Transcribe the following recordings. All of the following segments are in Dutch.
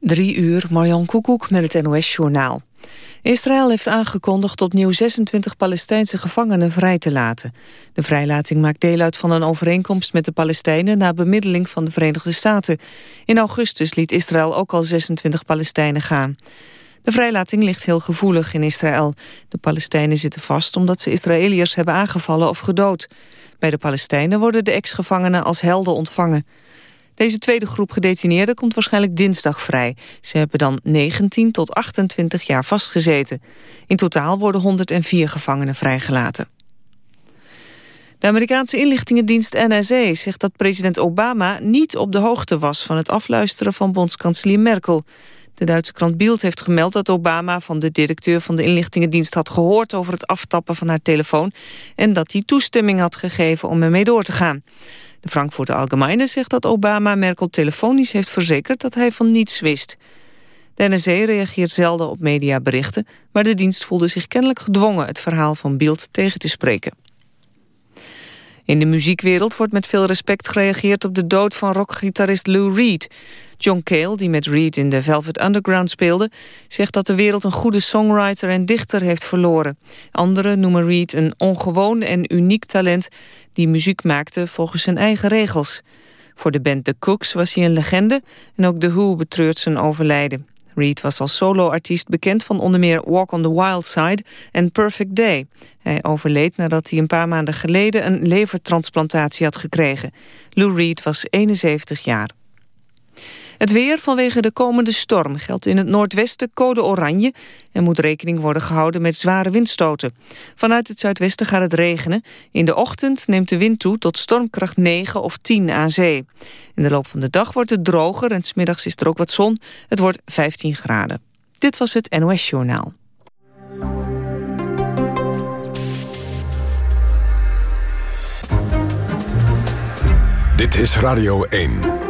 Drie uur, Marjan Koekoek met het NOS-journaal. Israël heeft aangekondigd opnieuw 26 Palestijnse gevangenen vrij te laten. De vrijlating maakt deel uit van een overeenkomst met de Palestijnen... na bemiddeling van de Verenigde Staten. In augustus liet Israël ook al 26 Palestijnen gaan. De vrijlating ligt heel gevoelig in Israël. De Palestijnen zitten vast omdat ze Israëliërs hebben aangevallen of gedood. Bij de Palestijnen worden de ex-gevangenen als helden ontvangen. Deze tweede groep gedetineerden komt waarschijnlijk dinsdag vrij. Ze hebben dan 19 tot 28 jaar vastgezeten. In totaal worden 104 gevangenen vrijgelaten. De Amerikaanse inlichtingendienst NSA zegt dat president Obama niet op de hoogte was van het afluisteren van bondskanselier Merkel. De Duitse krant Bild heeft gemeld dat Obama van de directeur van de inlichtingendienst had gehoord over het aftappen van haar telefoon en dat hij toestemming had gegeven om ermee door te gaan. De Frankfurter Allgemeine zegt dat Obama Merkel telefonisch heeft verzekerd dat hij van niets wist. De reageert zelden op mediaberichten, maar de dienst voelde zich kennelijk gedwongen het verhaal van Beeld tegen te spreken. In de muziekwereld wordt met veel respect gereageerd op de dood van rockgitarist Lou Reed. John Cale, die met Reed in de Velvet Underground speelde... zegt dat de wereld een goede songwriter en dichter heeft verloren. Anderen noemen Reed een ongewoon en uniek talent... die muziek maakte volgens zijn eigen regels. Voor de band The Cooks was hij een legende... en ook The Who betreurt zijn overlijden. Reed was als soloartiest bekend van onder meer Walk on the Wild Side en Perfect Day. Hij overleed nadat hij een paar maanden geleden een levertransplantatie had gekregen. Lou Reed was 71 jaar. Het weer vanwege de komende storm geldt in het noordwesten code oranje... en moet rekening worden gehouden met zware windstoten. Vanuit het zuidwesten gaat het regenen. In de ochtend neemt de wind toe tot stormkracht 9 of 10 aan zee. In de loop van de dag wordt het droger en smiddags is er ook wat zon. Het wordt 15 graden. Dit was het NOS Journaal. Dit is Radio 1.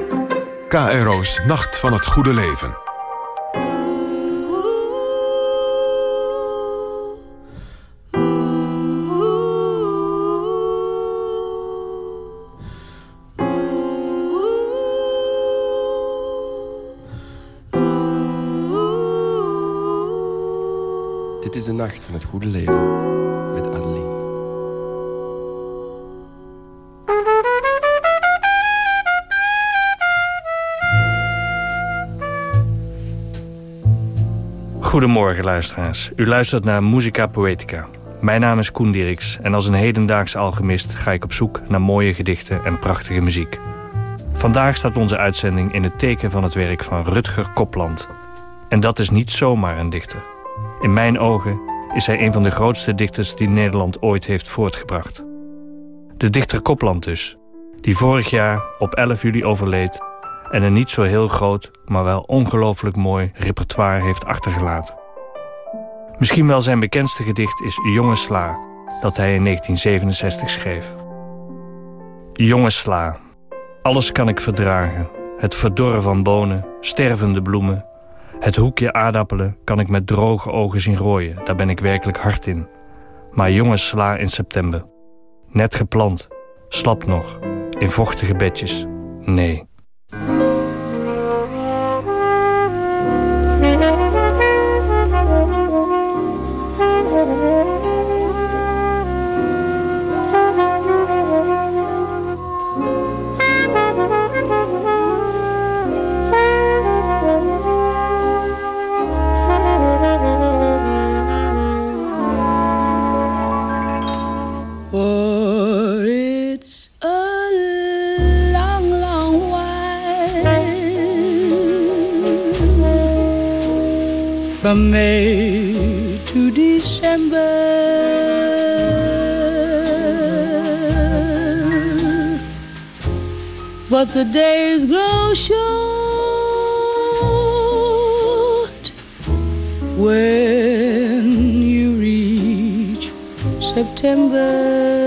KRO's Nacht van het Goede Leven. Dit is de nacht van het goede leven Goedemorgen luisteraars. U luistert naar Musica Poetica. Mijn naam is Koen Dirks en als een hedendaagse alchemist ga ik op zoek naar mooie gedichten en prachtige muziek. Vandaag staat onze uitzending in het teken van het werk van Rutger Kopland. En dat is niet zomaar een dichter. In mijn ogen is hij een van de grootste dichters die Nederland ooit heeft voortgebracht. De dichter Kopland dus, die vorig jaar op 11 juli overleed en een niet zo heel groot, maar wel ongelooflijk mooi repertoire heeft achtergelaten. Misschien wel zijn bekendste gedicht is Jonge Sla, dat hij in 1967 schreef. Jonge Sla, alles kan ik verdragen. Het verdorren van bonen, stervende bloemen. Het hoekje aardappelen kan ik met droge ogen zien rooien, daar ben ik werkelijk hard in. Maar jonge sla in september. Net geplant, slap nog, in vochtige bedjes. Nee. From May to December. But the days grow short when you reach September.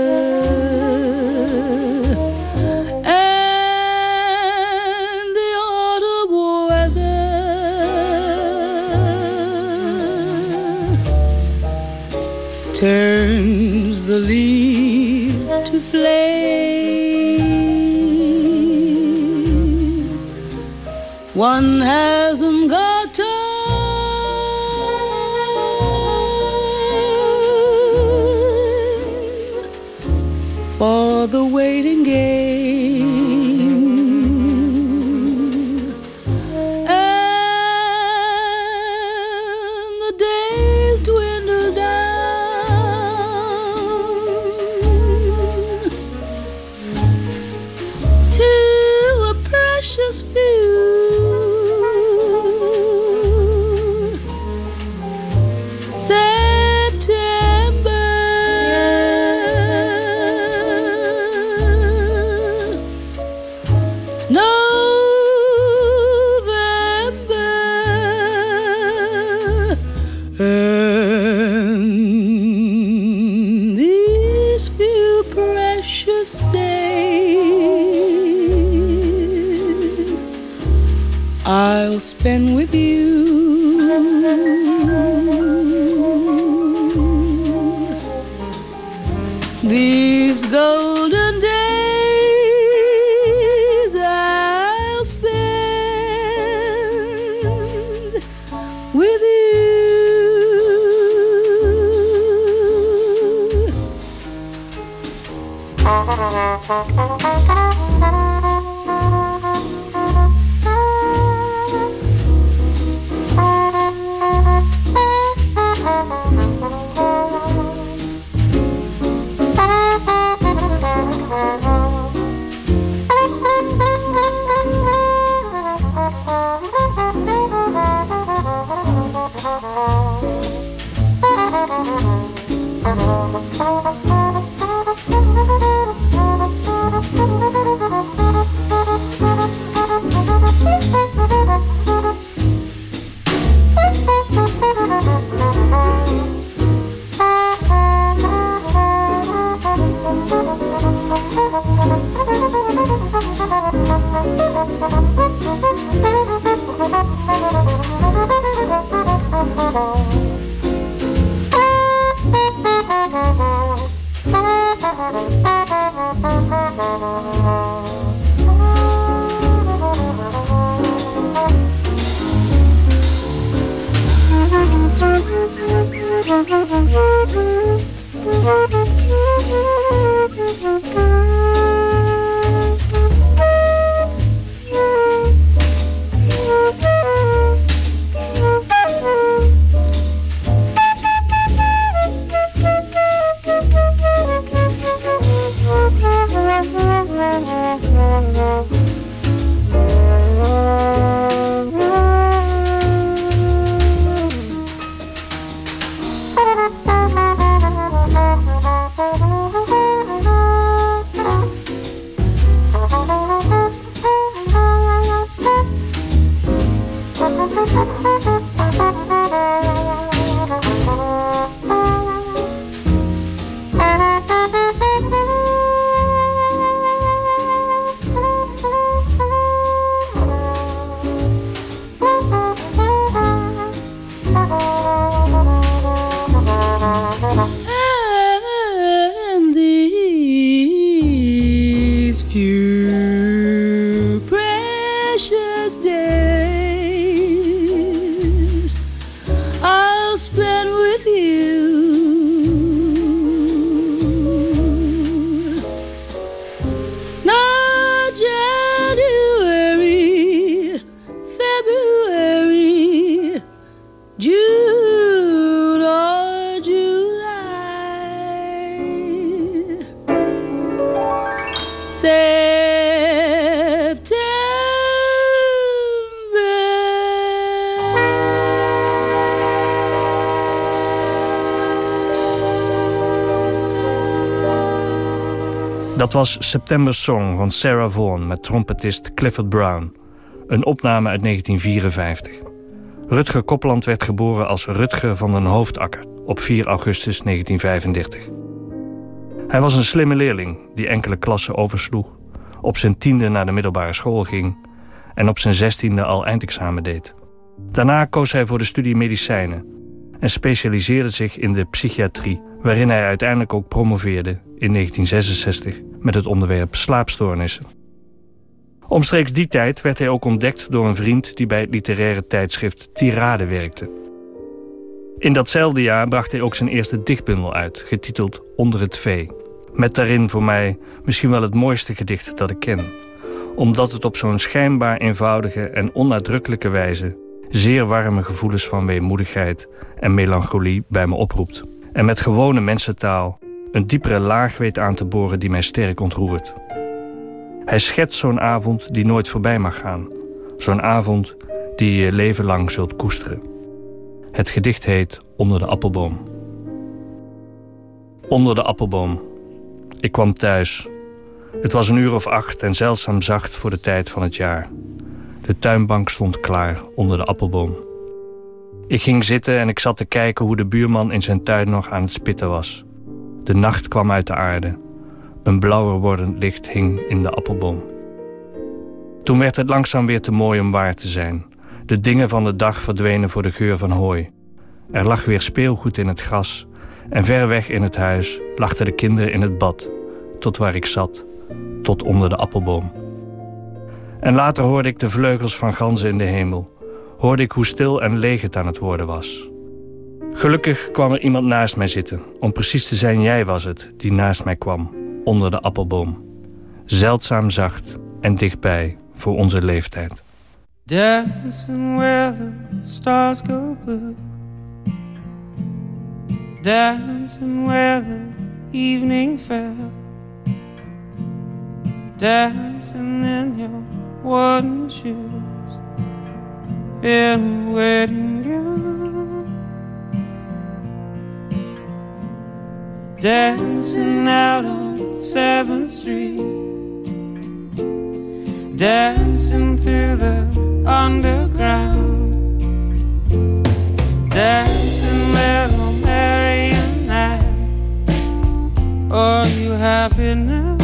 Dat was September Song van Sarah Vaughan met trompetist Clifford Brown. Een opname uit 1954. Rutger Kopland werd geboren als Rutger van den Hoofdakker op 4 augustus 1935. Hij was een slimme leerling die enkele klassen oversloeg, op zijn tiende naar de middelbare school ging en op zijn zestiende al eindexamen deed. Daarna koos hij voor de studie medicijnen en specialiseerde zich in de psychiatrie, waarin hij uiteindelijk ook promoveerde in 1966 met het onderwerp slaapstoornissen. Omstreeks die tijd werd hij ook ontdekt door een vriend die bij het literaire tijdschrift Tirade werkte. In datzelfde jaar bracht hij ook zijn eerste dichtbundel uit, getiteld Onder het Vee. Met daarin voor mij misschien wel het mooiste gedicht dat ik ken. Omdat het op zo'n schijnbaar eenvoudige en onnadrukkelijke wijze zeer warme gevoelens van weemoedigheid en melancholie bij me oproept. En met gewone mensentaal een diepere laag weet aan te boren die mij sterk ontroert. Hij schetst zo'n avond die nooit voorbij mag gaan. Zo'n avond die je leven lang zult koesteren. Het gedicht heet Onder de appelboom. Onder de appelboom. Ik kwam thuis. Het was een uur of acht en zeldzaam zacht voor de tijd van het jaar. De tuinbank stond klaar onder de appelboom. Ik ging zitten en ik zat te kijken hoe de buurman in zijn tuin nog aan het spitten was. De nacht kwam uit de aarde. Een blauwer wordend licht hing in de appelboom. Toen werd het langzaam weer te mooi om waar te zijn. De dingen van de dag verdwenen voor de geur van hooi. Er lag weer speelgoed in het gras en ver weg in het huis lachten de kinderen in het bad, tot waar ik zat, tot onder de appelboom. En later hoorde ik de vleugels van ganzen in de hemel, hoorde ik hoe stil en leeg het aan het worden was. Gelukkig kwam er iemand naast mij zitten. Om precies te zijn, jij was het die naast mij kwam, onder de appelboom. Zeldzaam zacht en dichtbij voor onze leeftijd. Dancing where the stars go blue. Dancing where the evening fell. Dancing in your wooden shoes. In a wedding gown. Dancing out on 7th Street. Dancing through the underground. Dancing little Mary and I. Are you happy now?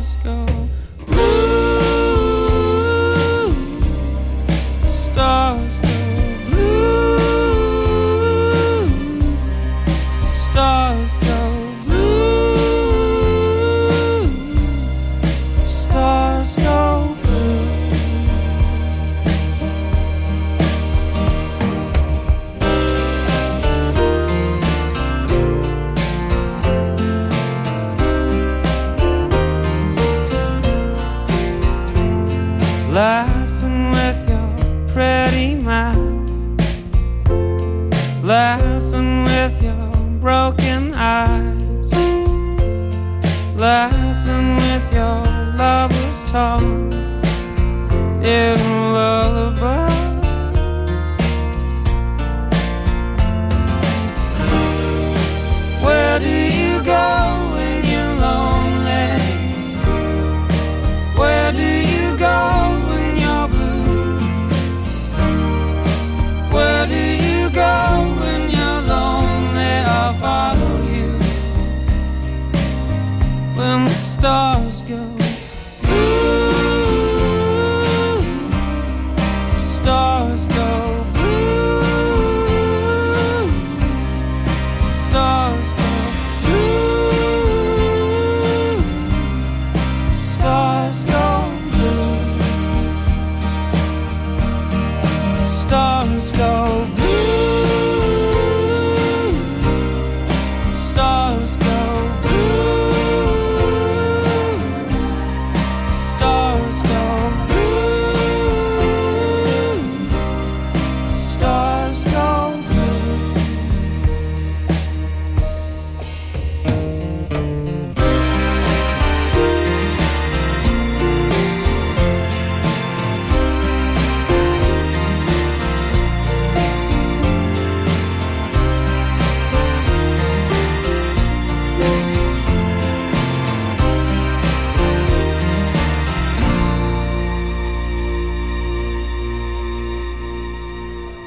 Laughing with your pretty mouth. Laughing with your broken eyes. Laughing with your lover's tongue. In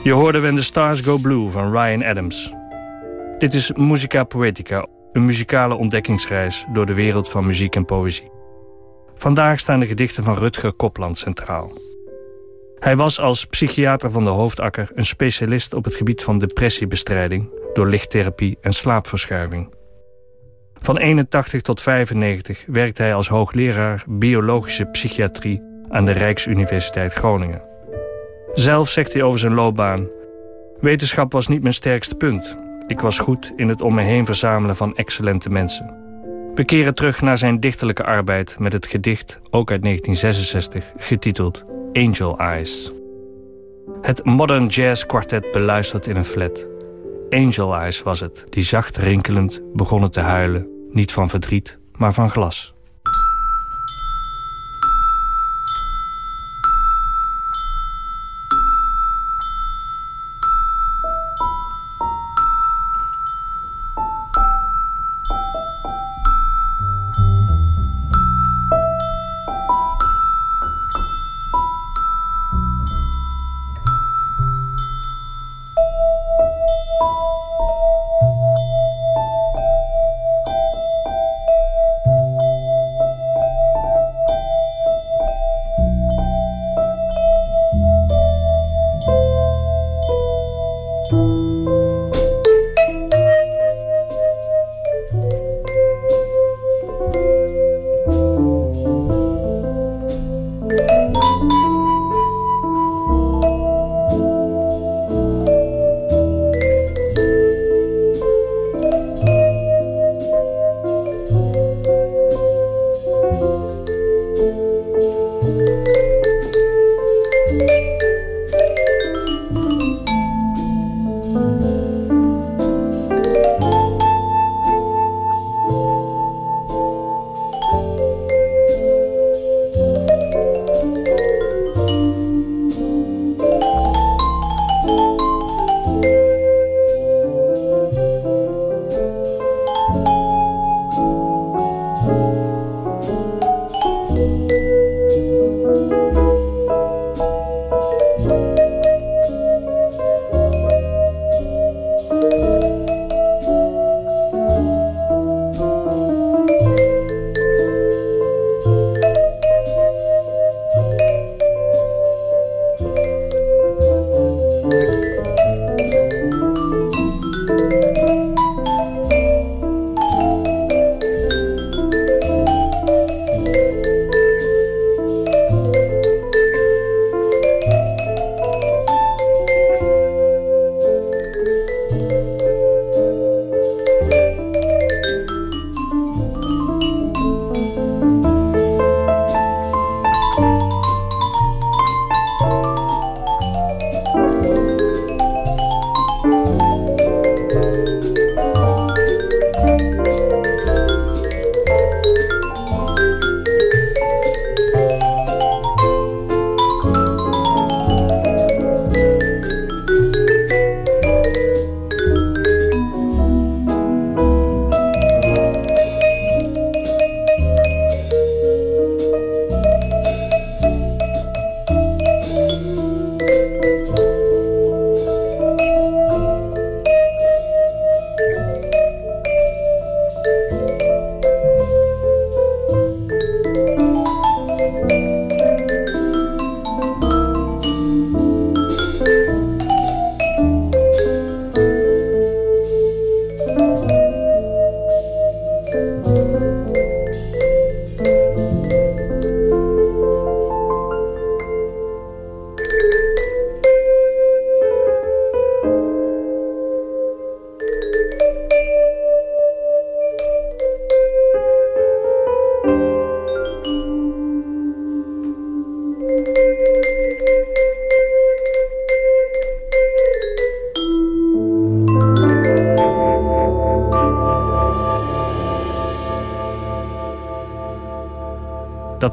Je hoorde When the Stars Go Blue van Ryan Adams. Dit is Musica Poetica, een muzikale ontdekkingsreis door de wereld van muziek en poëzie. Vandaag staan de gedichten van Rutger Kopland centraal. Hij was als psychiater van de hoofdakker een specialist op het gebied van depressiebestrijding door lichttherapie en slaapverschuiving. Van 81 tot 95 werkte hij als hoogleraar biologische psychiatrie aan de Rijksuniversiteit Groningen. Zelf zegt hij over zijn loopbaan: Wetenschap was niet mijn sterkste punt. Ik was goed in het om me heen verzamelen van excellente mensen. We keren terug naar zijn dichterlijke arbeid met het gedicht, ook uit 1966, getiteld Angel Eyes. Het Modern Jazz Quartet beluistert in een flat. Angel Eyes was het, die zacht rinkelend begonnen te huilen, niet van verdriet, maar van glas.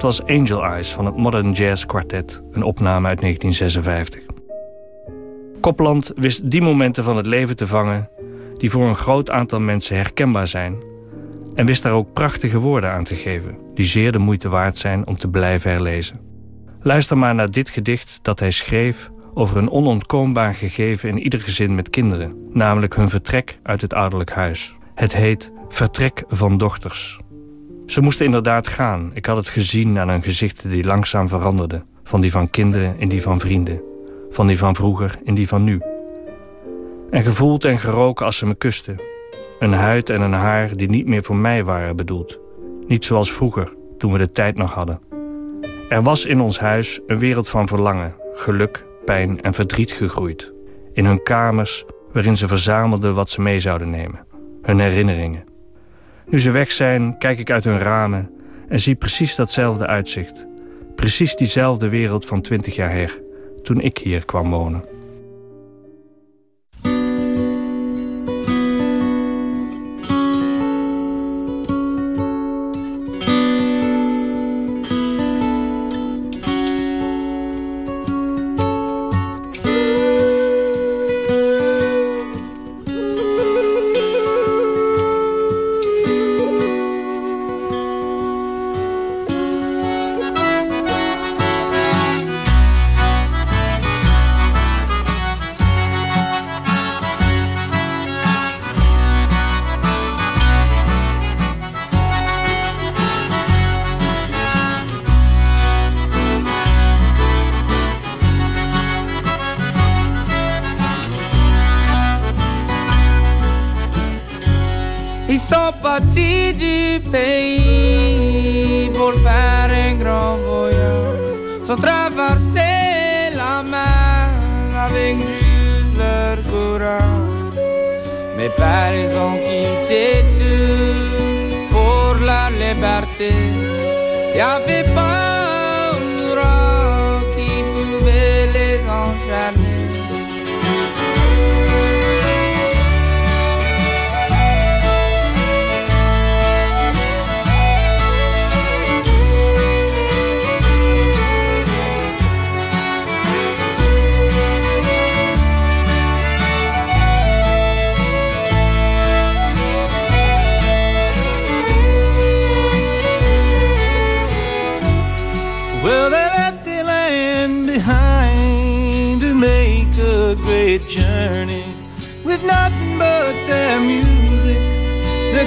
Dat was Angel Eyes van het Modern Jazz Quartet, een opname uit 1956. Copland wist die momenten van het leven te vangen die voor een groot aantal mensen herkenbaar zijn en wist daar ook prachtige woorden aan te geven die zeer de moeite waard zijn om te blijven herlezen. Luister maar naar dit gedicht dat hij schreef over een onontkoombaar gegeven in ieder gezin met kinderen, namelijk hun vertrek uit het ouderlijk huis. Het heet Vertrek van Dochters. Ze moesten inderdaad gaan. Ik had het gezien aan hun gezichten die langzaam veranderden. Van die van kinderen in die van vrienden. Van die van vroeger in die van nu. En gevoeld en geroken als ze me kusten. Een huid en een haar die niet meer voor mij waren bedoeld. Niet zoals vroeger, toen we de tijd nog hadden. Er was in ons huis een wereld van verlangen, geluk, pijn en verdriet gegroeid. In hun kamers, waarin ze verzamelden wat ze mee zouden nemen. Hun herinneringen. Nu ze weg zijn, kijk ik uit hun ramen en zie precies datzelfde uitzicht. Precies diezelfde wereld van twintig jaar her, toen ik hier kwam wonen.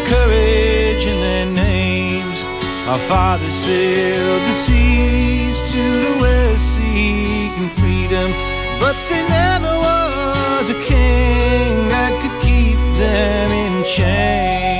courage in their names. Our fathers sailed the seas to the west, seeking freedom, but there never was a king that could keep them in chains.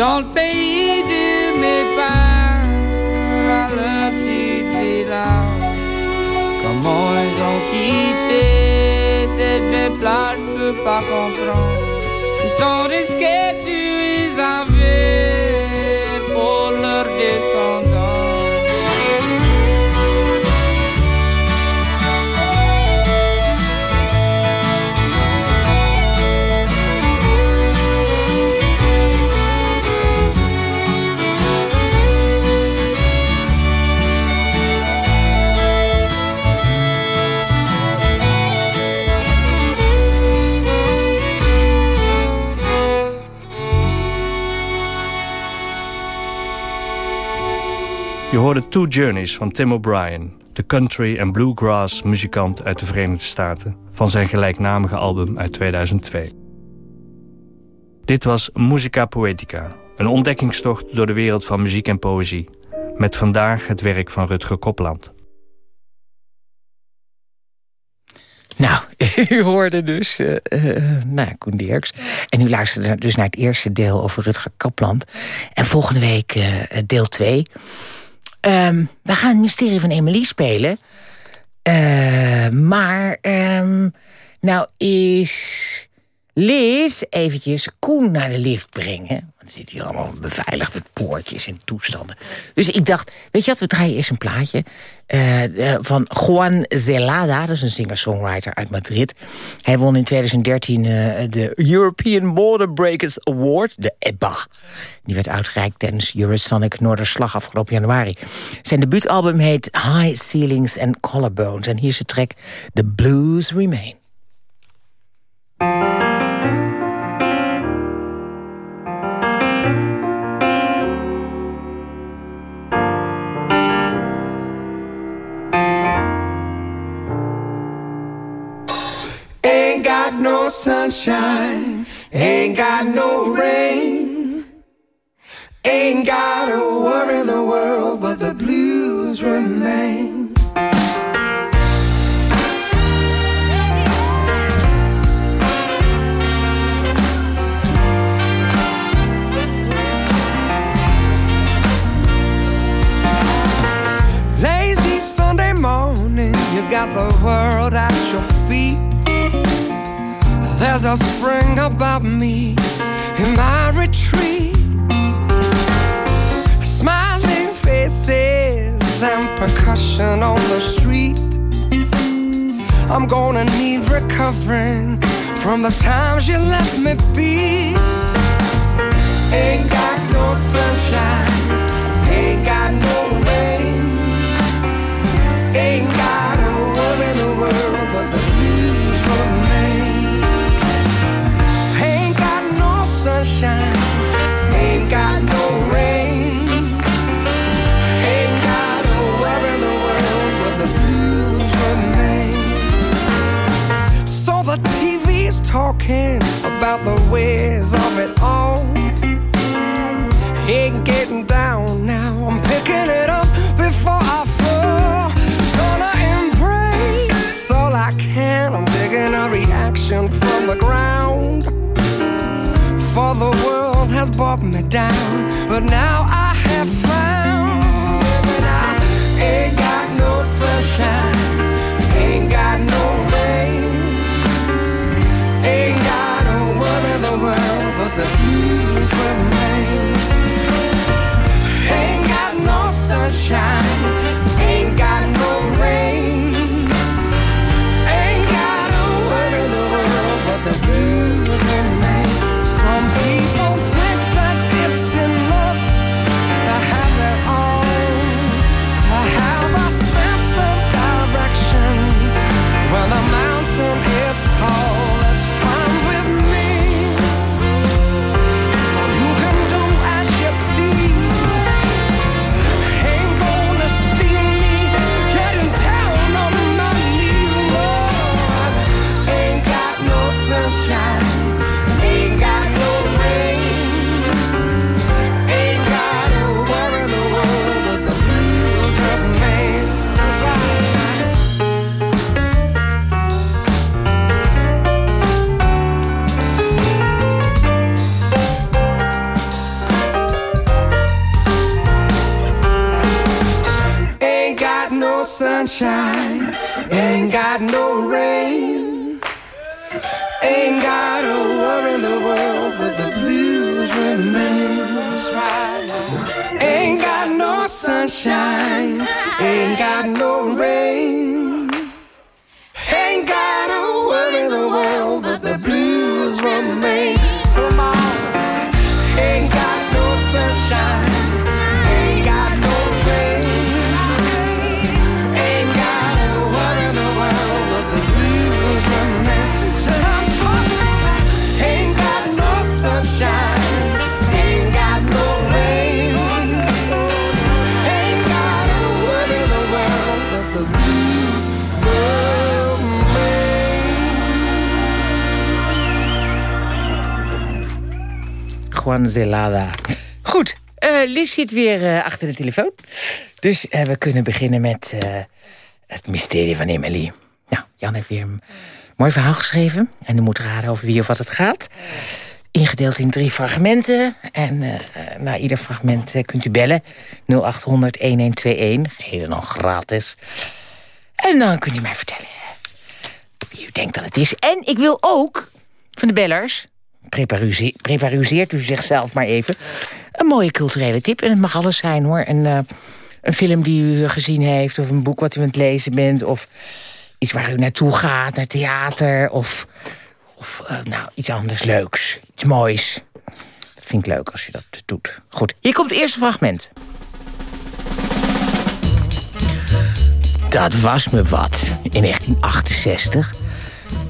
dans le pays du Mépar, à leur petite village. Comment ils ont quitté cette belle plage, je peux pas comprendre. Ils sont risqués, Two Journeys van Tim O'Brien, de country- en bluegrass muzikant uit de Verenigde Staten, van zijn gelijknamige album uit 2002. Dit was Musica Poetica, een ontdekkingstocht door de wereld van muziek en poëzie, met vandaag het werk van Rutger Kopland. Nou, u hoorde dus uh, uh, nou, Koen Dirks. En u luisterde dus naar het eerste deel over Rutger Kapland. En volgende week uh, deel 2. Um, ehm, we gaan het mysterie van Emily spelen. maar, um, nou is Liz eventjes Koen naar de lift brengen. Zit hier allemaal beveiligd met poortjes en toestanden. Dus ik dacht, weet je wat, we draaien eerst een plaatje... Uh, van Juan Zelada, dat is een singer-songwriter uit Madrid. Hij won in 2013 uh, de European Border Breakers Award, de EBA. Die werd uitgereikt tijdens Eurosonic Noorderslag afgelopen januari. Zijn debuutalbum heet High Ceilings and Collarbones. En hier is de track The Blues Remain. Got no sunshine, ain't got no rain, ain't got a worry in the world, but the blues remain. Lazy Sunday morning, you got the world at your feet. There's a spring about me in my retreat. Smiling faces and percussion on the street. I'm gonna need recovering from the times you left me be. Ain't got no sunshine, ain't got no rain, talking about the ways of it all. Ain't getting down now, I'm picking it up before I fall. Gonna embrace all I can, I'm digging a reaction from the ground. For the world has brought me down, but now I have found that I ain't got no sunshine, Zelada. Goed, uh, Liz zit weer uh, achter de telefoon. Dus uh, we kunnen beginnen met het mysterie van Emily. Nou, Jan heeft weer een mooi verhaal geschreven. En u moet raden over wie of wat het gaat. Ingedeeld in drie fragmenten. En na ieder fragment kunt u bellen. 0800-1121. Helemaal gratis. En dan kunt u mij vertellen wie u denkt dat het is. En ik wil ook van de bellers... preparuseert u zichzelf maar even... een mooie culturele tip. En het mag alles zijn, hoor. En, uh, een film die u gezien heeft... of een boek wat u aan het lezen bent... of iets waar u naartoe gaat, naar theater... of of uh, nou, iets anders leuks. Iets moois. Dat vind ik leuk als je dat doet. Goed, hier komt het eerste fragment. Dat was me wat, in 1968.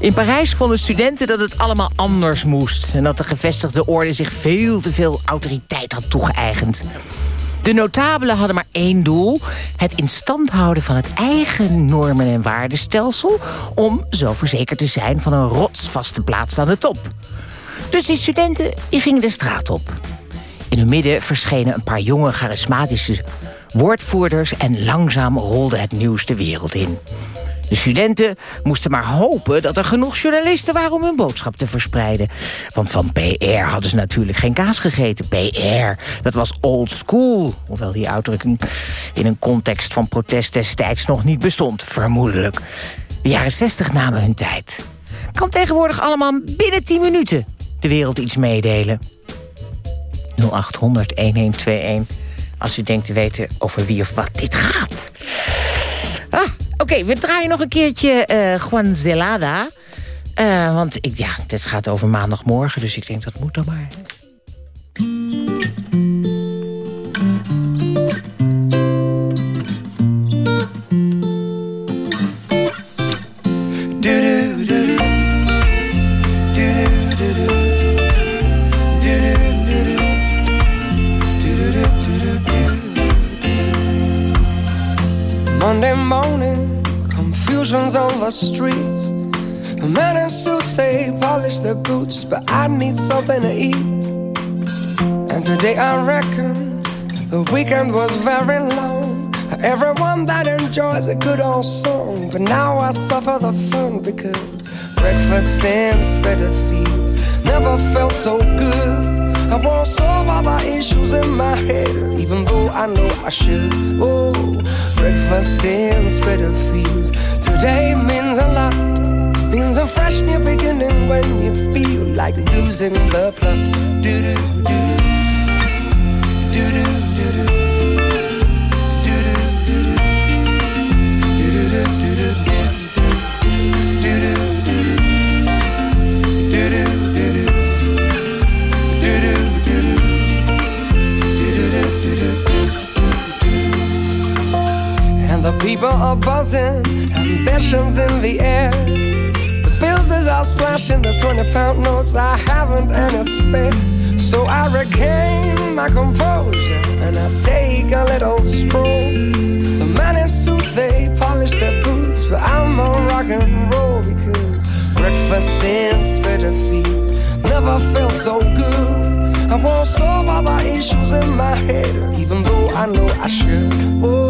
In Parijs vonden studenten dat het allemaal anders moest... en dat de gevestigde orde zich veel te veel autoriteit had toegeëigend. De notabelen hadden maar één doel. Het in stand houden van het eigen normen- en waardestelsel... om zo verzekerd te zijn van een rotsvaste plaats aan de top. Dus die studenten die gingen de straat op. In hun midden verschenen een paar jonge charismatische woordvoerders... en langzaam rolde het nieuws de wereld in. De studenten moesten maar hopen dat er genoeg journalisten waren om hun boodschap te verspreiden. Want van PR hadden ze natuurlijk geen kaas gegeten. PR, dat was old school. Hoewel die uitdrukking in een context van protest destijds nog niet bestond, vermoedelijk. De jaren 60 namen hun tijd. Kan tegenwoordig allemaal binnen 10 minuten de wereld iets meedelen. 0800 1121 als u denkt te weten over wie of wat dit gaat. Oké, we draaien nog een keertje uh, Juan Zelada. Uh, want ik, ja, dit gaat over maandagmorgen, dus ik denk dat moet dan maar. On the. Men in suits, they polish their boots, but I need something to eat. And today I reckon the weekend was very long. Everyone that enjoys a good old song, but now I suffer the fun because breakfast in Spitalfields never felt so good. I won't solve all the issues in my head, even though I know I should. Oh, breakfast in Spitalfields today means a lot. Means a fresh new beginning when you feel like losing the plot. Do do do do do. People are buzzing, ambitions in the air. The builders are splashing the 20 pound notes. I haven't any spare. So I regain my composure and I take a little stroll. The men in suits, they polish their boots, but I'm on rock and roll because breakfast in Spitalfields never felt so good. I won't solve all the issues in my head, even though I know I should. Oh,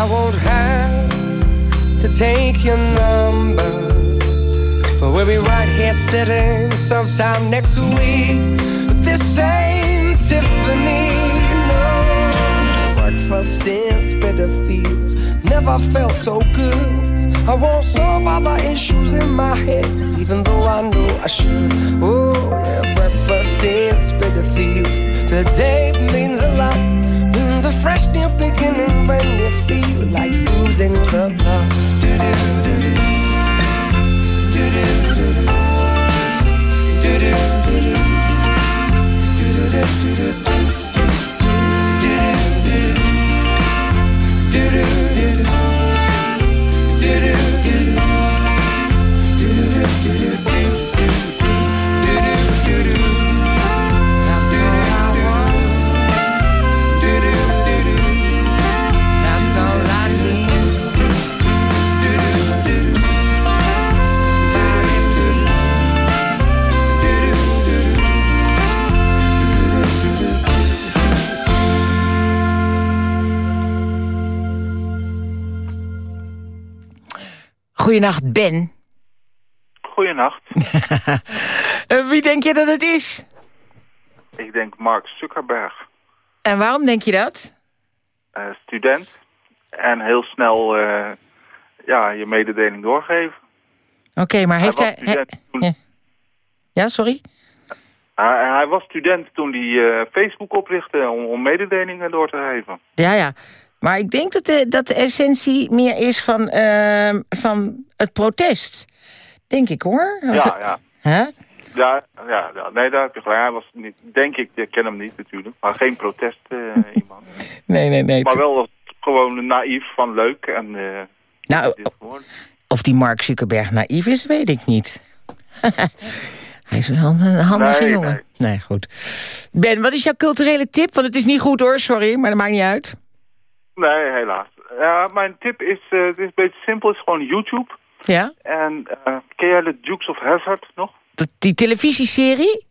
I won't have to take your number. But we'll be right here sitting sometime next week. This same Tiffany's. No breakfast in Spitalfields never felt so good. I won't solve all the issues in my head, even though I know I should. Oh, yeah, breakfast in Spitalfields. Today means a lot, sickening when you feel like losing the plot. Do do do do do do do do do do do do do do do do Goedenacht, Ben. Goedenacht. Eh, wie denk je dat het is? Ik denk Mark Zuckerberg, En waarom denk je dat? eh, student. En heel snel eh, ja, je mededeling doorgeven. Oké, maar heeft hij... toen- ja. sorry? Hij, hij was student toen hij Facebook oprichtte om, om mededelingen door te geven. Ja, ja. Maar ik denk dat de, dat de essentie meer is van, ehm, van het protest. Denk ik, hoor. Ja, ja. Hè? Ja, ja, ja, nee, daar heb je gelijk. Hij was niet, denk ik, ik ken hem niet natuurlijk, maar geen protest eh, iemand. Nee, nee, nee. Maar wel gewoon naïef van leuk en eh, Nou, of die Mark Zuckerberg naïef is, weet ik niet. Hij is wel een handige Nee, jongen. Nee. goed. Ben, wat is jouw culturele tip? Want het is niet goed hoor, sorry, maar dat maakt niet uit. Nee, helaas. Ja, mijn tip is, eh, het is een beetje simpel, het is gewoon YouTube. Ja? En eh, ken jij de Dukes of Hazzard nog? Dat, die televisieserie?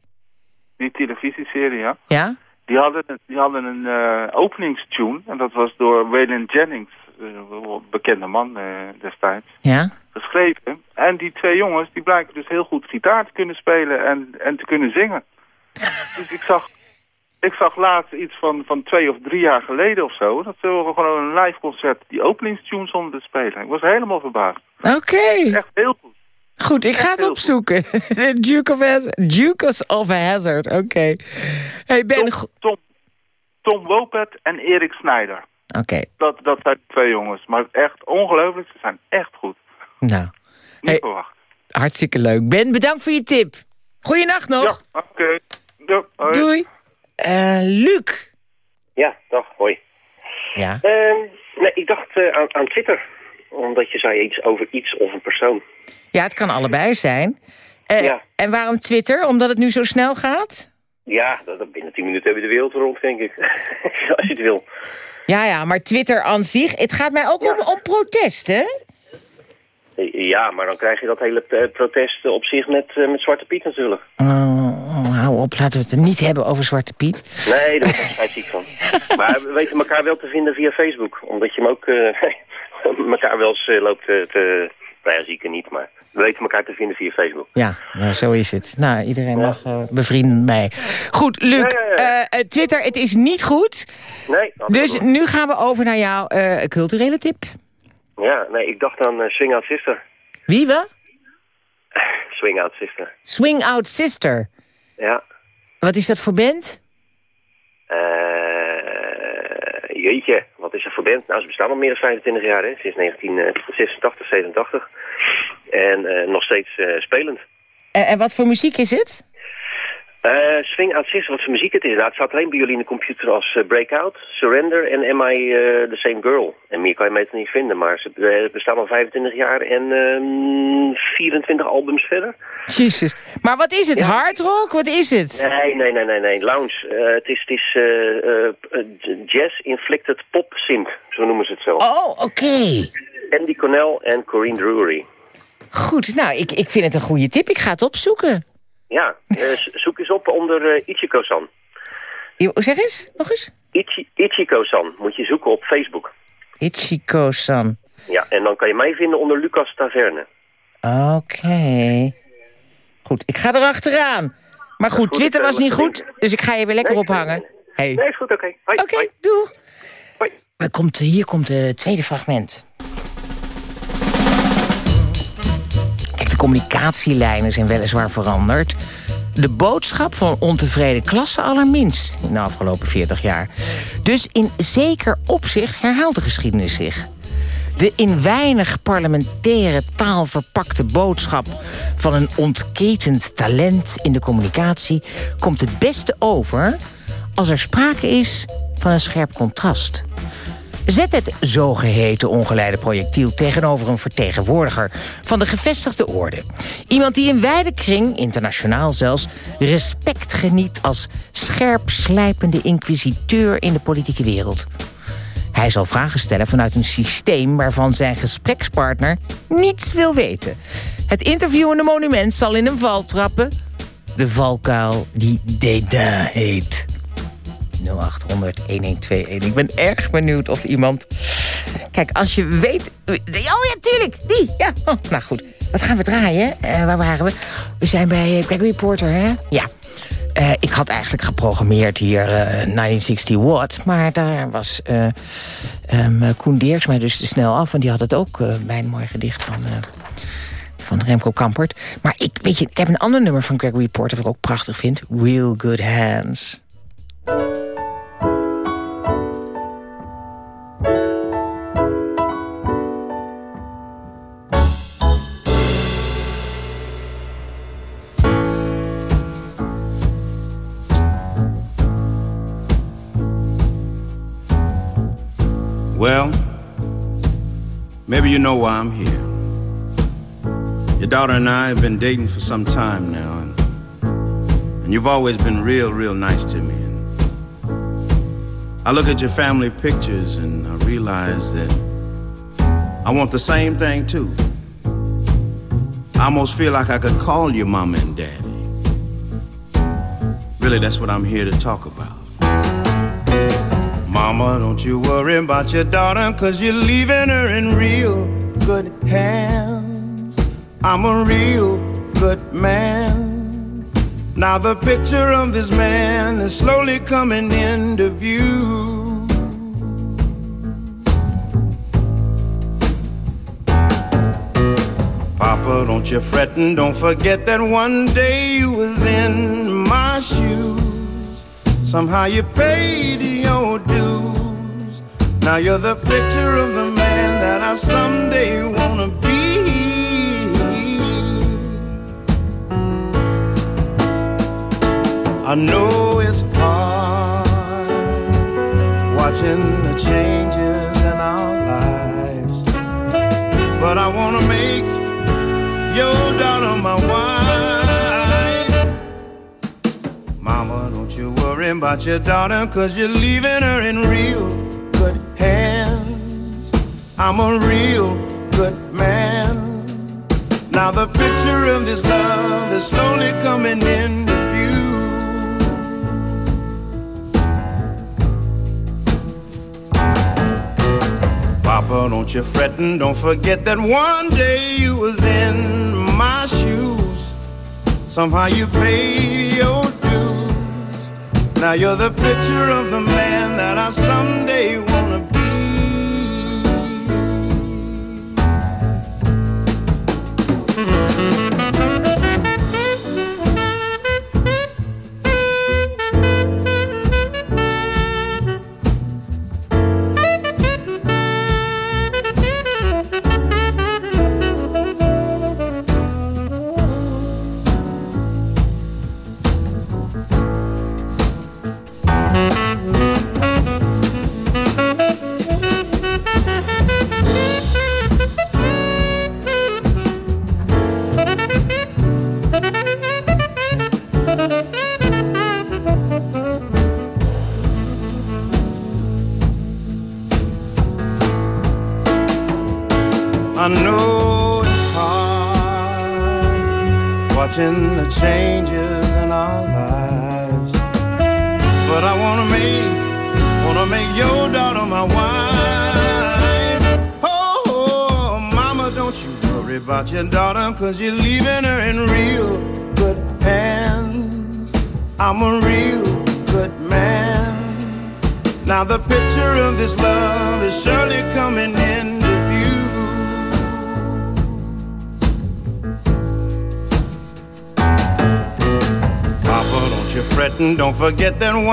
Die televisieserie, ja. Ja? Die hadden, een- die hadden een eh, openingstune. En dat was door Waylon Jennings, een bekende man destijds, Ja? geschreven. En die twee jongens, die blijken dus heel goed gitaar te kunnen spelen en, en te kunnen zingen. dus ik zag, ik zag laatst iets van, van twee of drie jaar geleden of zo. Dat ze gewoon een live concert die openingstune zonden te spelen. Ik was helemaal verbaasd. Oké. Echt heel goed. Goed, ik ga het opzoeken. De Duke of Hazard. Duke of Hazard, oké. Hey Ben, Tom, Tom, Tom Wopet en Erik Snijder. oké. Dat, dat zijn twee jongens. Maar echt ongelooflijk, ze zijn echt goed. Nou, Niet Hey. verwacht. hartstikke leuk. Ben, bedankt voor je tip. Goeienacht nog. Ja, oké. Ja. Doei. Eh, Luc. Ja, dag, hoi. Ja. Ehm, nee, ik dacht eh, aan, aan Twitter. Omdat je zei iets over iets of een persoon. ja, het kan allebei zijn. Eh, Ja. En waarom Twitter? Omdat het nu zo snel gaat? Ja, dat, binnen 10 minuten heb je de wereld rond, denk ik. Als je het wil. Ja, ja, maar Twitter aan zich, het gaat mij ook Ja. om, om protest, hè? Ja, maar dan krijg je dat hele eh, protest op zich met, eh, met Zwarte Piet natuurlijk. Oh, oh, hou op, laten we het niet hebben over Zwarte Piet. Nee, daar word ik scheidsziek van. Maar we weten elkaar wel te vinden via Facebook. Omdat je hem ook eh, elkaar wel eens loopt te, te... Nou ja, zieken niet, maar we weten elkaar te vinden via Facebook. Ja, nou, zo is het. Nou, iedereen mag eh, bevrienden mij. Goed, Luc, Twitter, het is niet goed. Nee, Dus nu gaan we over naar jouw culturele tip. Ja, nee, ik dacht aan eh, Swing Out Sister. Wie we? Swing Out Sister. Swing Out Sister. Ja. Wat is dat voor band? Eh, jeetje, wat is er voor band? Nou, ze bestaan al meer dan 25 jaar, hè? sinds 1986, 87. En eh, nog steeds spelend. En, en wat voor muziek is het? Eh, swing Sister, wat voor muziek het is. Nou, het staat alleen bij jullie in de computer als eh, Breakout, Surrender en Am I eh, the Same Girl. En meer kan je meestal niet vinden, maar ze bestaan al 25 jaar en ehm, 24 albums verder. Jezus. Maar wat is het? Ja. Hard rock? Wat is het? Nee, nee, nee, nee, nee. Lounge. Het is, het is eh, eh, jazz-inflicted pop-synth, zo noemen ze het zo. Oh, oké. Andy Cornell en Corinne Drury. Goed, nou, ik, ik vind het een goede tip. Ik ga het opzoeken. Ja, eh, zoek eens op onder eh, Ichiko-san. Zeg eens, nog eens. Ichi- Ichiko-san moet je zoeken op Facebook. Ichiko-san. Ja, en dan kan je mij vinden onder Lucas Taverne. Oké. Goed, ik ga erachteraan. Maar goed, goed, Twitter eh, was niet goed, dus ik ga je weer lekker Nee, ophangen. nee, Hey. Nee, is goed, oké. Hoi, Oké, hoi. doeg. Hoi. Er komt, hier komt het tweede fragment. Communicatielijnen zijn weliswaar veranderd. de boodschap van ontevreden klasse allerminst in de afgelopen 40 jaar. Dus in zeker opzicht herhaalt de geschiedenis zich. De in weinig parlementaire taal verpakte boodschap van een ontketend talent in de communicatie komt het beste over als er sprake is van een scherp contrast. Zet het zogeheten ongeleide projectiel tegenover een vertegenwoordiger van de gevestigde orde. Iemand die in wijde kring, internationaal zelfs, respect geniet als scherp slijpende inquisiteur in de politieke wereld. Hij zal vragen stellen vanuit een systeem waarvan zijn gesprekspartner niets wil weten. Het interviewende monument zal in een val trappen. De valkuil die Dédain heet. 0800 1121. Ik ben erg benieuwd of iemand... Kijk, als je weet... Oh ja, tuurlijk, die. Ja, oh, nou goed. Wat gaan we draaien? Uh, waar waren we? We zijn bij Gregory Porter, hè? Ja. Uh, ik had eigenlijk geprogrammeerd hier uh, 1960 Watt... maar daar was um, Koen Deers mij dus te snel af... want die had het ook bij een mooi gedicht van, van Remco Kampert. Maar ik, weet je, ik heb een ander nummer van Gregory Porter... wat ik ook prachtig vind. Real Good Hands. You know why I'm here. Your daughter and I have been dating for some time now, and, and you've always been real, real nice to me. And I look at your family pictures and I realize that I want the same thing too. I almost feel like I could call you mama and daddy. Really, that's what I'm here to talk about. Mama, don't you worry about your daughter, cause you're leaving her in real good hands. I'm a real good man. Now the picture of this man is slowly coming into view. Papa, don't you fret and don't forget that one day you was in my shoes. Somehow you paid. Now you're the picture of the man that I someday wanna be. I know it's hard watching the changes in our lives, but I wanna make your daughter my wife. Mama, don't you worry about your daughter, cause you're leaving her in real hands. I'm a real good man. Now the picture of this love is slowly coming into view. Papa, don't you fret and don't forget that one day you was in my shoes. Somehow you paid your dues. Now you're the picture of the man that I someday wanna be. I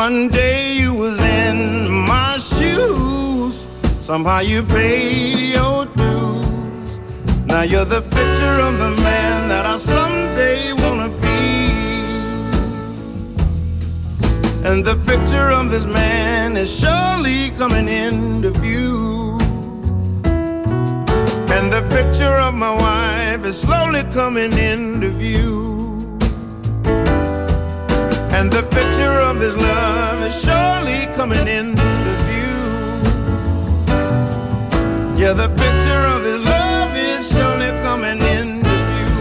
one day you was in my shoes. Somehow you paid your dues. Now you're the picture of the man that I someday wanna be. And the picture of this man is surely coming into view. And the picture of my wife is slowly coming into view. And the picture of his love is surely coming into view. Yeah, the picture of his love is surely coming into view.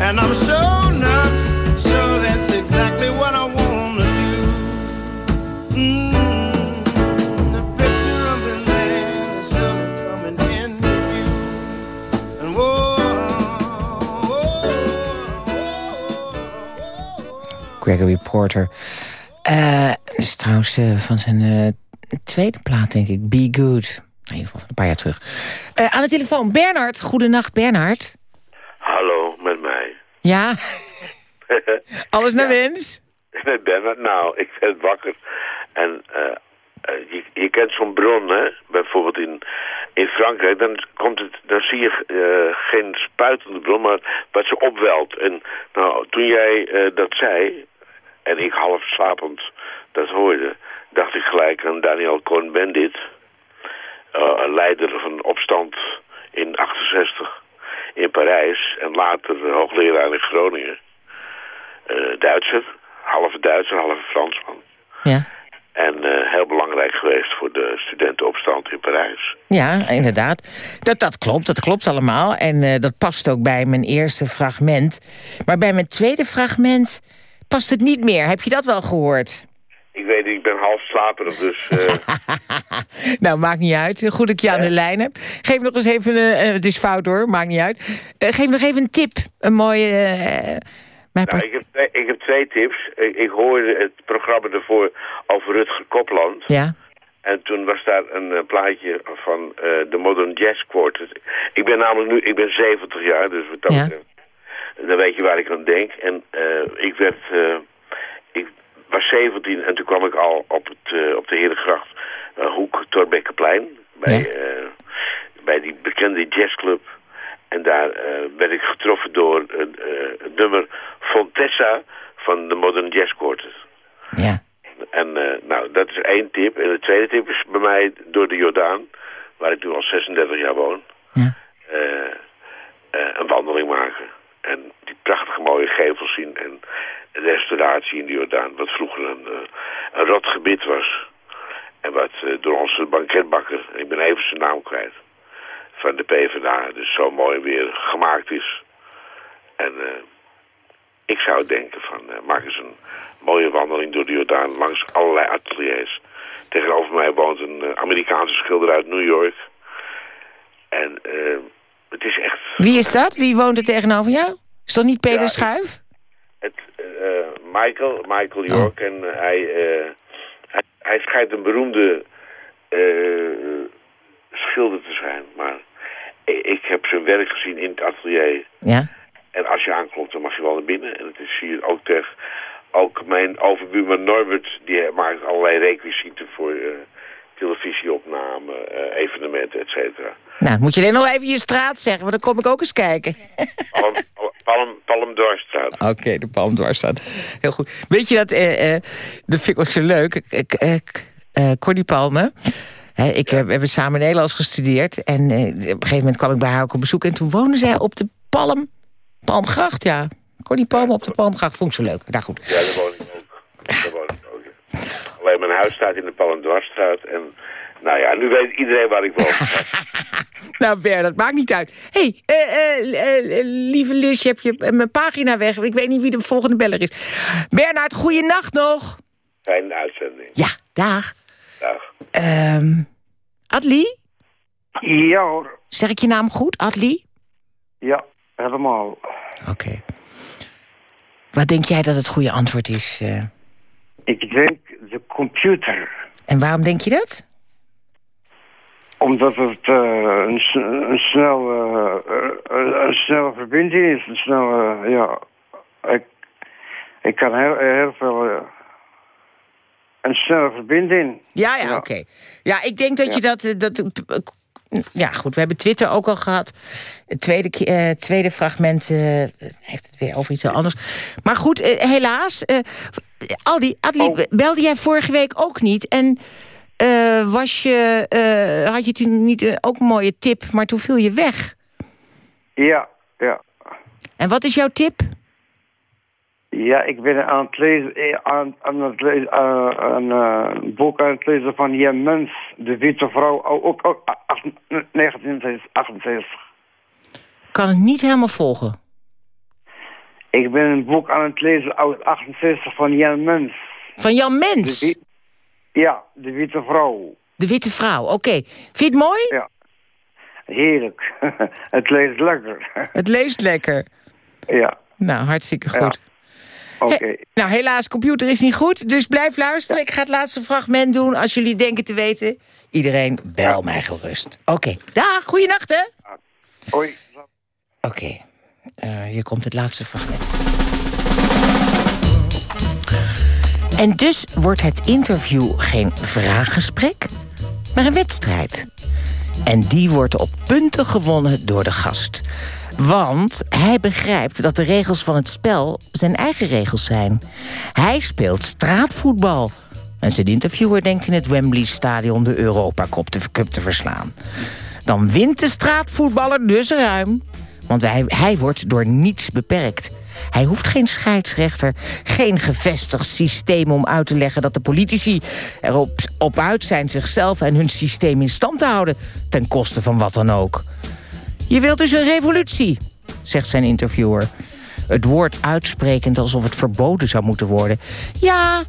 And I'm sure not Gregory Porter. Dat is trouwens eh, van zijn eh, tweede plaat, denk ik. Be Good. In ieder geval van een paar jaar terug. Aan de telefoon, Bernard. Goedenacht, Bernard. Hallo, met mij. Ja, alles naar wens? Met Bernard. Nou, ik werd wakker. En je, je kent zo'n bron, hè? Bijvoorbeeld in, in Frankrijk. Dan, komt het, dan zie je geen spuitende bron, maar wat ze opwelt. En nou, toen jij dat zei, en ik half slapend dat hoorde... dacht ik gelijk aan Daniel Cohn-Bendit. eh, een leider van opstand in 68 in Parijs. En later eh, hoogleraar in Groningen. Eh, Duitser, halve Duitser, halve Fransman. Ja. En eh, heel belangrijk geweest voor de studentenopstand in Parijs. Ja, inderdaad. Dat, dat klopt, dat klopt allemaal. En eh, dat past ook bij mijn eerste fragment. Maar bij mijn tweede fragment past het niet meer. Heb je dat wel gehoord? Ik weet niet, ik ben half slaperig, dus... eh, Nou, maakt niet uit. Goed dat ik je aan de lijn heb. Geef nog eens even... eh, het is fout hoor, maakt niet uit. Geef nog even een tip. Een mooie... nou, ik, heb twee, ik heb twee tips. Ik, ik hoorde het programma ervoor over Rutger Kopland. Ja. En toen was daar een plaatje van de Modern Jazz Quartet. Ik ben namelijk nu, ik ben 70 jaar, dus wat dat Ja. betreft, dan weet je waar ik aan denk. En eh, ik werd, eh, ik was 17 en toen kwam ik al op, het, eh, op de Herengracht, hoek Torbekkenplein, bij, Ja. bij die bekende jazzclub. En daar werd ik getroffen door een, het nummer Fontessa van de Modern Jazz Quartet. Ja. En nou, dat is één tip. En de tweede tip is bij mij door de Jordaan, waar ik nu al 36 jaar woon, Ja. een wandeling maken. En die prachtige mooie gevels zien en restauratie in de Jordaan, wat vroeger een, eh, een rot was. En wat eh, door onze banketbakker, ik ben even zijn naam kwijt, van de PvdA, dus zo mooi weer gemaakt is. En eh, ik zou denken van, maak eens een mooie wandeling door de Jordaan langs allerlei ateliers. Tegenover mij woont een Amerikaanse schilder uit New York. En het is echt... Wie is dat? Wie woont er tegenover jou? Is dat niet Peter Ja, Schuif? Het, eh, Michael, Michael York. En eh, hij, eh, hij, hij schijnt een beroemde schilder te zijn. Maar ik, ik heb zijn werk gezien in het atelier. Ja. En als je aanklopt, dan mag je wel naar binnen. En het is hier ook tegen... Ook mijn overbuurman Norbert, die maakt allerlei requisieten voor televisieopnamen, eh, evenementen, et cetera. Nou, moet je alleen nog even je straat zeggen, want dan kom ik ook eens kijken. Palm, Palm, Palmdorstraat. Oké, de Palmdwarsstraat. Heel goed. Weet je dat, eh, eh, dat vind ik ook zo leuk. Ik, ik, ik, Corny Palme, hè, ik, eh, we hebben samen Nederlands gestudeerd. En eh, op een gegeven moment kwam ik bij haar ook op bezoek. En toen woonde zij op de Palm, Palmgracht, ja. Corny Palme op de Palmgracht, vond ik zo leuk. Nou goed. Ja. Daar woon ik ook. Alleen mijn huis staat in de Palmdwarsstraat. En nou ja, nu weet iedereen waar ik woon. Nou, Ber, dat maakt niet uit. Hé, hey, eh, eh, eh, lieve Liz, je hebt je, mijn pagina weg. Ik weet niet wie de volgende beller is. Bernard, goeienacht nog. Fijne uitzending. Ja, dag. Dag. Ehm Adli? Ja hoor, Zeg ik je naam goed, Adli? ja, helemaal. Oké. Wat denk jij dat het goede antwoord is? Eh? Ik denk de computer. En waarom denk je dat? Omdat het eh, een, eh, een, een snelle verbinding is. Een snelle, ja. Ik, Ik kan heel, heel veel... eh, een snelle verbinding. Ja, ja, oké. Ja, ik denk dat je dat, eh, dat... Ja, goed, we hebben Twitter ook al gehad. Het tweede, eh, tweede fragment eh, heeft het weer over iets heel anders. Maar goed, eh, helaas. Aldi, Adli, belde jij vorige week ook niet? En eh, was je, eh, had je toen niet eh, ook een mooie tip, maar toen viel je weg? Ja, ja. En wat is jouw tip? Ja, ik ben aan het lezen, aan, aan het lezen, een boek aan het lezen van Jan Mens, de witte vrouw, ook, ook, ook ach- 1968. Kan het niet helemaal volgen. Ik ben een boek aan het lezen uit 68 van Jan Mens. Van Jan Mens? De ja, de witte vrouw. De witte vrouw, oké. Vind je het mooi? Ja. Heerlijk. het leest lekker. Het leest lekker. ja, Nou, hartstikke goed. oké. Nou, helaas, computer is niet goed, dus blijf luisteren. Ik ga het laatste fragment doen als jullie denken te weten. Iedereen, bel mij gerust. Oké, dag, goeienacht hè. Hoi. Oké, eh, hier komt het laatste fragment. En dus wordt het interview geen vraaggesprek, maar een wedstrijd. En die wordt op punten gewonnen door de gast. Want hij begrijpt dat de regels van het spel zijn eigen regels zijn. Hij speelt straatvoetbal. En zijn interviewer denkt in het Wembley Stadion de Europa Cup te, Cup te verslaan. Dan wint de straatvoetballer dus ruim. Want hij, hij wordt door niets beperkt. Hij hoeft geen scheidsrechter, geen gevestigd systeem om uit te leggen dat de politici erop op uit zijn zichzelf en hun systeem in stand te houden, ten koste van wat dan ook. Je wilt dus een revolutie, zegt zijn interviewer. Het woord uitsprekend alsof het verboden zou moeten worden. Ja,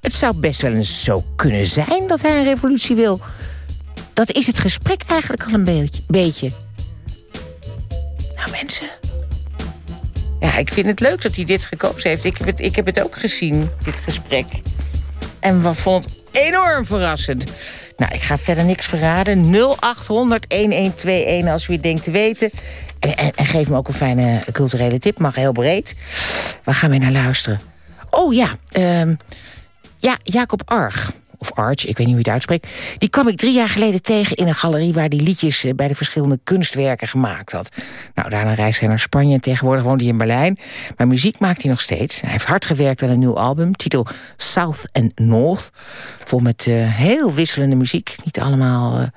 het zou best wel eens zo kunnen zijn dat hij een revolutie wil. Dat is het gesprek eigenlijk al een beetje. Nou mensen. Ja, ik vind het leuk dat hij dit gekozen heeft. Ik heb het, ik heb het ook gezien, dit gesprek. En we vonden het enorm verrassend. Nou, ik ga verder niks verraden. 0800-1121 als u het denkt te weten. En, en, en geef me ook een fijne culturele tip. Mag heel breed. Waar gaan we naar luisteren? Oh ja, ehm, ja, Jacob Arg. Of Arch, ik weet niet hoe je het uitspreekt. Die kwam ik drie jaar geleden tegen in een galerie... waar die liedjes eh, bij de verschillende kunstwerken gemaakt had. Nou, daarna reisde hij naar Spanje en tegenwoordig woont hij in Berlijn. Maar muziek maakt hij nog steeds. Hij heeft hard gewerkt aan een nieuw album. Titel South and North. Vol met eh, heel wisselende muziek. Niet allemaal...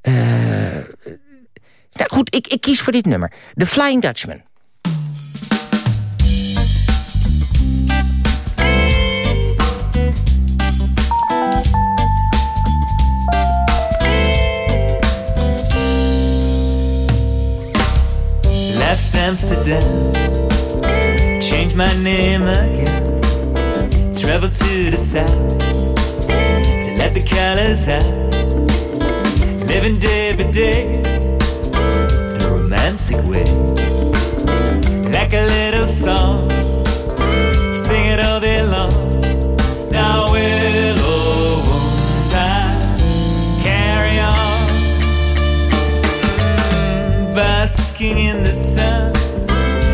eh, nou goed, ik, ik kies voor dit nummer. The Flying Dutchman. Amsterdam, Change my name again. Travel to the south to let the colors out. Living day by day in a romantic way. Like a little song, sing it all basking in the sun.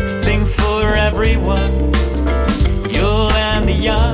Sing for everyone, old and the young,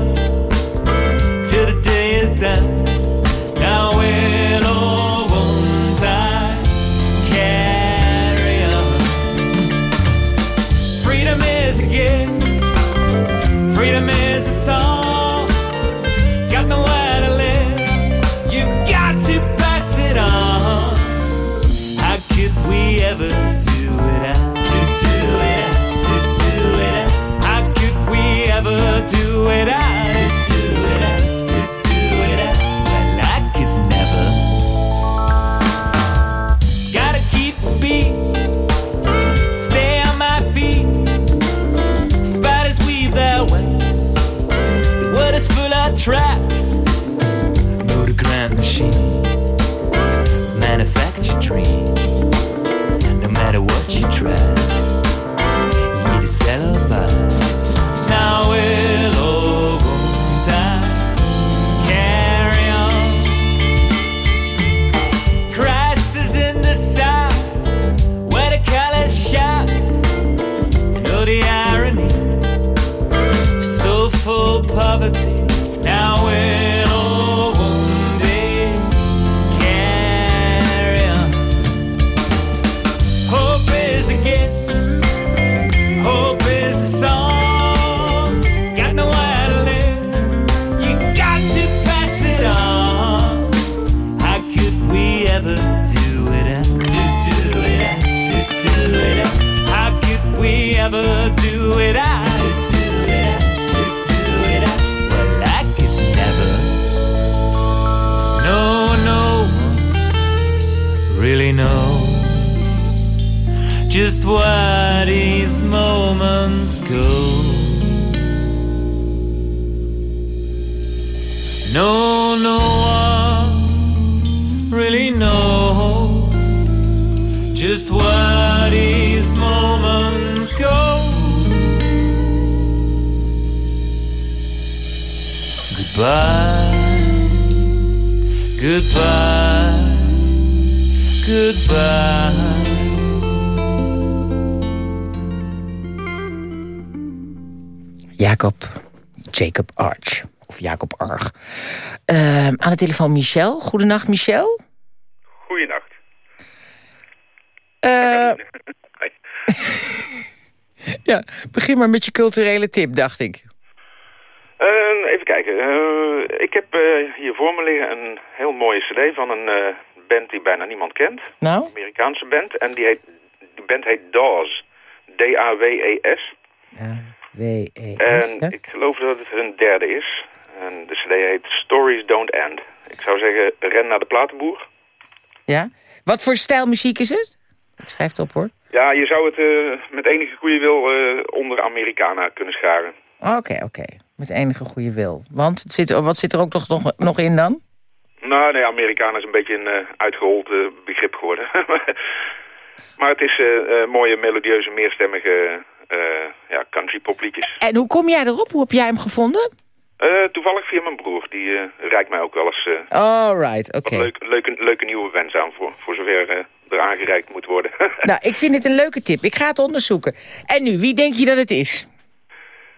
Ehm, aan de telefoon Michel. Goedenacht, Michel. Goeienacht. Eh, ja, begin maar met je culturele tip, dacht ik. Eh, even kijken. Eh, ik heb eh, hier voor me liggen een heel mooie cd van een band die bijna niemand kent. Nou? Een Amerikaanse band. En die, heet, die band heet Dawes. D-A-W-E-S. W-E-S. En ik geloof dat het hun derde is. En de cd heet Stories Don't End. Ik zou zeggen, ren naar de platenboer. Ja? Wat voor stijl muziek is het? Ik schrijf het op, hoor. Ja, je zou het eh, met enige goede wil eh, onder Americana kunnen scharen. Oké, oké. Met enige goede wil. Want het zit, wat zit er ook nog, nog, nog in dan? Nou, nee, Americana is een beetje een uh, uitgehold uh, begrip geworden. maar het is mooie, melodieuze, meerstemmige ja, country popliedjes. En hoe kom jij erop? Hoe heb jij hem gevonden? Toevallig via mijn broer. Die reikt mij ook wel eens Alright, oké. Okay. Leuke, leuke, leuke nieuwe wens aan voor, voor zover er aangereikt moet worden. nou, ik vind het een leuke tip. Ik ga het onderzoeken. En nu, wie denk je dat het is?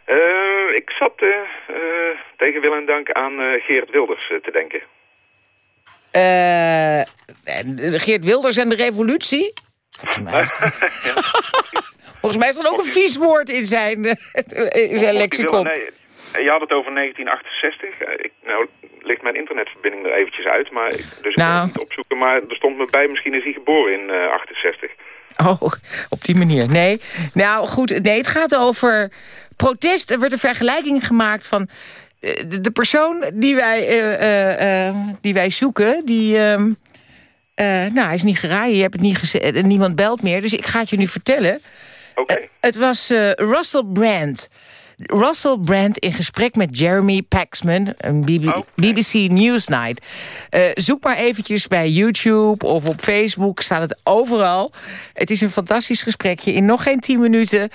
Uh, ik zat uh, uh, tegen wil en dank aan Geert Wilders te denken. Geert Wilders en de revolutie? Volgens mij, Volgens mij is er ook een vies woord in zijn, in zijn lexicon. Nee, je had het over 1968. Ik, nou ligt mijn internetverbinding er eventjes uit, maar, dus ik nou. kan het niet opzoeken. Maar er stond me bij, misschien is hij geboren in 68. Oh, op die manier. Nee. Nou, goed. Nee, het gaat over protest. Er wordt een vergelijking gemaakt van... De, de persoon die wij, uh, uh, uh, die wij zoeken, die... nou, hij is niet geraaien, je hebt het niet gezegd, niemand belt meer. Dus ik ga het je nu vertellen. Okay. het was Russell Brand. Russell Brand in gesprek met Jeremy Paxman, een BB okay. BBC Newsnight. Uh, zoek maar eventjes bij YouTube of op Facebook, staat het overal. Het is een fantastisch gesprekje. In nog geen tien minuten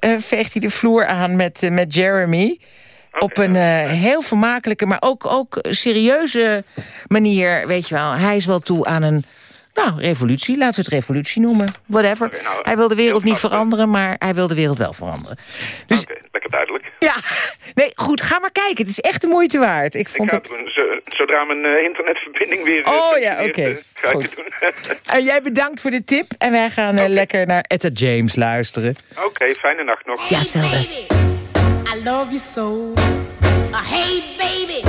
uh, veegt hij de vloer aan met, uh, met Jeremy. Op een heel vermakelijke, maar ook, ook serieuze manier. Weet je wel, hij is wel toe aan een nou, revolutie, laten we het revolutie noemen. Whatever. Okay, nou, hij wil de wereld niet veranderen, maar hij wil de wereld wel veranderen. Dus, Oké, okay, lekker duidelijk. Ja, nee, goed, ga maar kijken. Het is echt de moeite waard. Ik, vond ik het... zodra mijn uh, internetverbinding weer... Oh ja, oké. Okay. ga ik het doen. en jij bedankt voor de tip. En wij gaan uh, lekker naar Etta James luisteren. Oké, fijne nacht nog. Ja, zelfde. I love you so. Uh, hey baby,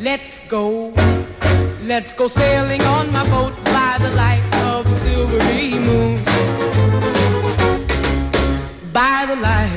let's go. Let's go sailing on my boat by the light of the silvery moon. By the light.